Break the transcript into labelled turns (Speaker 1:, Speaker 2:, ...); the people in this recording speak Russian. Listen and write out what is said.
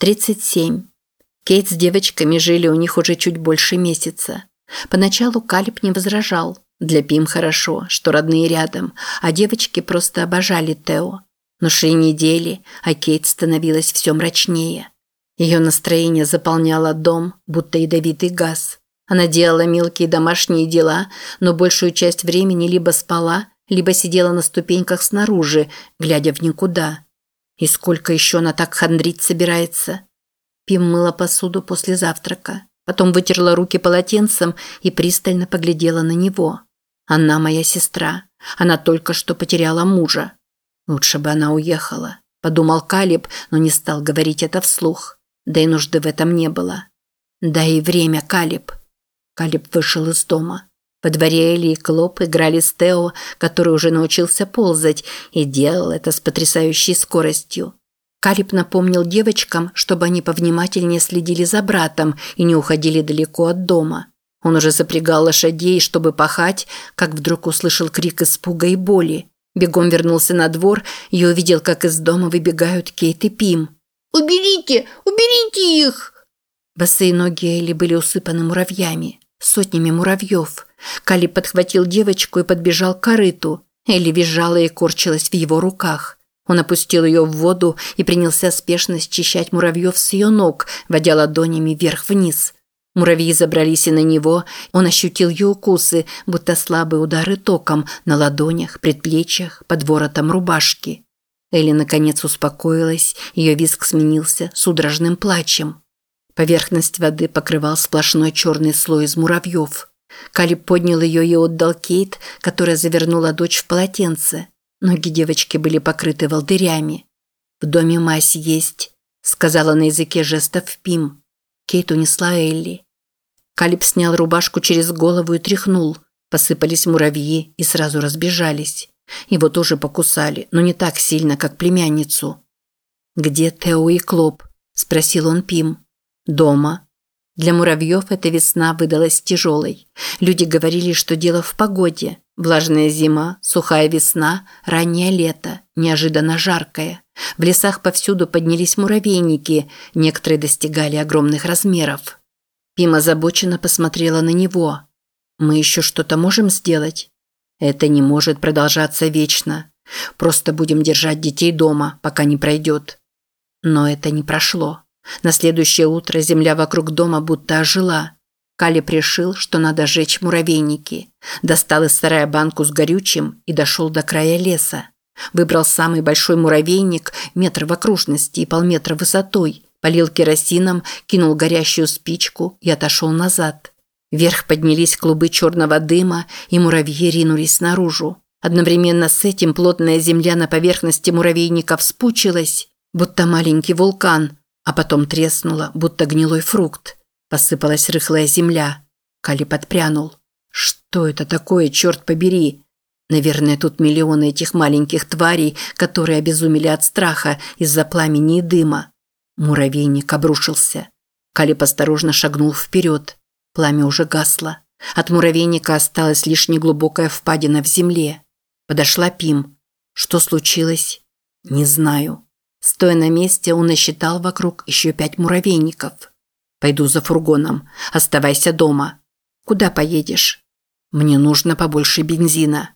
Speaker 1: 37. Кейт с девочками жили у них уже чуть больше месяца. Поначалу Калиб не возражал. Для Пим хорошо, что родные рядом, а девочки просто обожали Тео. Но шли недели, а Кейт становилась все мрачнее. Ее настроение заполняло дом, будто ядовитый газ. Она делала мелкие домашние дела, но большую часть времени либо спала, либо сидела на ступеньках снаружи, глядя в никуда. И сколько еще она так хандрить собирается? Пим мыла посуду после завтрака, потом вытерла руки полотенцем и пристально поглядела на него. Она моя сестра. Она только что потеряла мужа. Лучше бы она уехала, подумал Калиб, но не стал говорить это вслух. Да и нужды в этом не было. Да и время, Калиб. Калиб вышел из дома. Во дворе Эли и Клоп играли с Тео, который уже научился ползать и делал это с потрясающей скоростью. Калиб напомнил девочкам, чтобы они повнимательнее следили за братом и не уходили далеко от дома. Он уже запрягал лошадей, чтобы пахать, как вдруг услышал крик испуга и боли. Бегом вернулся на двор и увидел, как из дома выбегают Кейт и Пим.
Speaker 2: «Уберите! Уберите их!»
Speaker 1: Босые ноги Элли были усыпаны муравьями, сотнями муравьев. Кали подхватил девочку и подбежал к корыту. Элли визжала и корчилась в его руках. Он опустил ее в воду и принялся спешно счищать муравьев с ее ног, водя ладонями вверх-вниз. Муравьи забрались и на него, он ощутил ее укусы, будто слабые удары током на ладонях, предплечьях, под воротом рубашки. Элли наконец успокоилась, ее визг сменился судорожным плачем. Поверхность воды покрывал сплошной черный слой из муравьев. Калиб поднял ее и отдал Кейт, которая завернула дочь в полотенце. Ноги девочки были покрыты волдырями. «В доме мазь есть», – сказала на языке жестов Пим. Кейт унесла Элли. Калиб снял рубашку через голову и тряхнул. Посыпались муравьи и сразу разбежались. Его тоже покусали, но не так сильно, как племянницу. «Где Тео и Клоп?» – спросил он Пим. «Дома», для муравьев эта весна выдалась тяжелой. Люди говорили, что дело в погоде. Влажная зима, сухая весна, раннее лето, неожиданно жаркое. В лесах повсюду поднялись муравейники, некоторые достигали огромных размеров. Пима озабоченно посмотрела на него. «Мы еще что-то можем сделать?» «Это не может продолжаться вечно. Просто будем держать детей дома, пока не пройдет». Но это не прошло. На следующее утро земля вокруг дома будто ожила. Кали решил, что надо жечь муравейники. Достал из сарая банку с горючим и дошел до края леса. Выбрал самый большой муравейник, метр в окружности и полметра высотой, полил керосином, кинул горящую спичку и отошел назад. Вверх поднялись клубы черного дыма, и муравьи ринулись наружу. Одновременно с этим плотная земля на поверхности муравейника вспучилась, будто маленький вулкан, а потом треснула, будто гнилой фрукт. Посыпалась рыхлая земля. Кали подпрянул. Что это такое, черт побери? Наверное, тут миллионы этих маленьких тварей, которые обезумели от страха из-за пламени и дыма. Муравейник обрушился. Калиб осторожно шагнул вперед. Пламя уже гасло. От муравейника осталась лишь неглубокая впадина в земле. Подошла Пим. Что случилось? Не знаю. Стоя на месте, он насчитал вокруг еще пять муравейников. «Пойду за фургоном. Оставайся дома». «Куда поедешь?» «Мне нужно побольше бензина».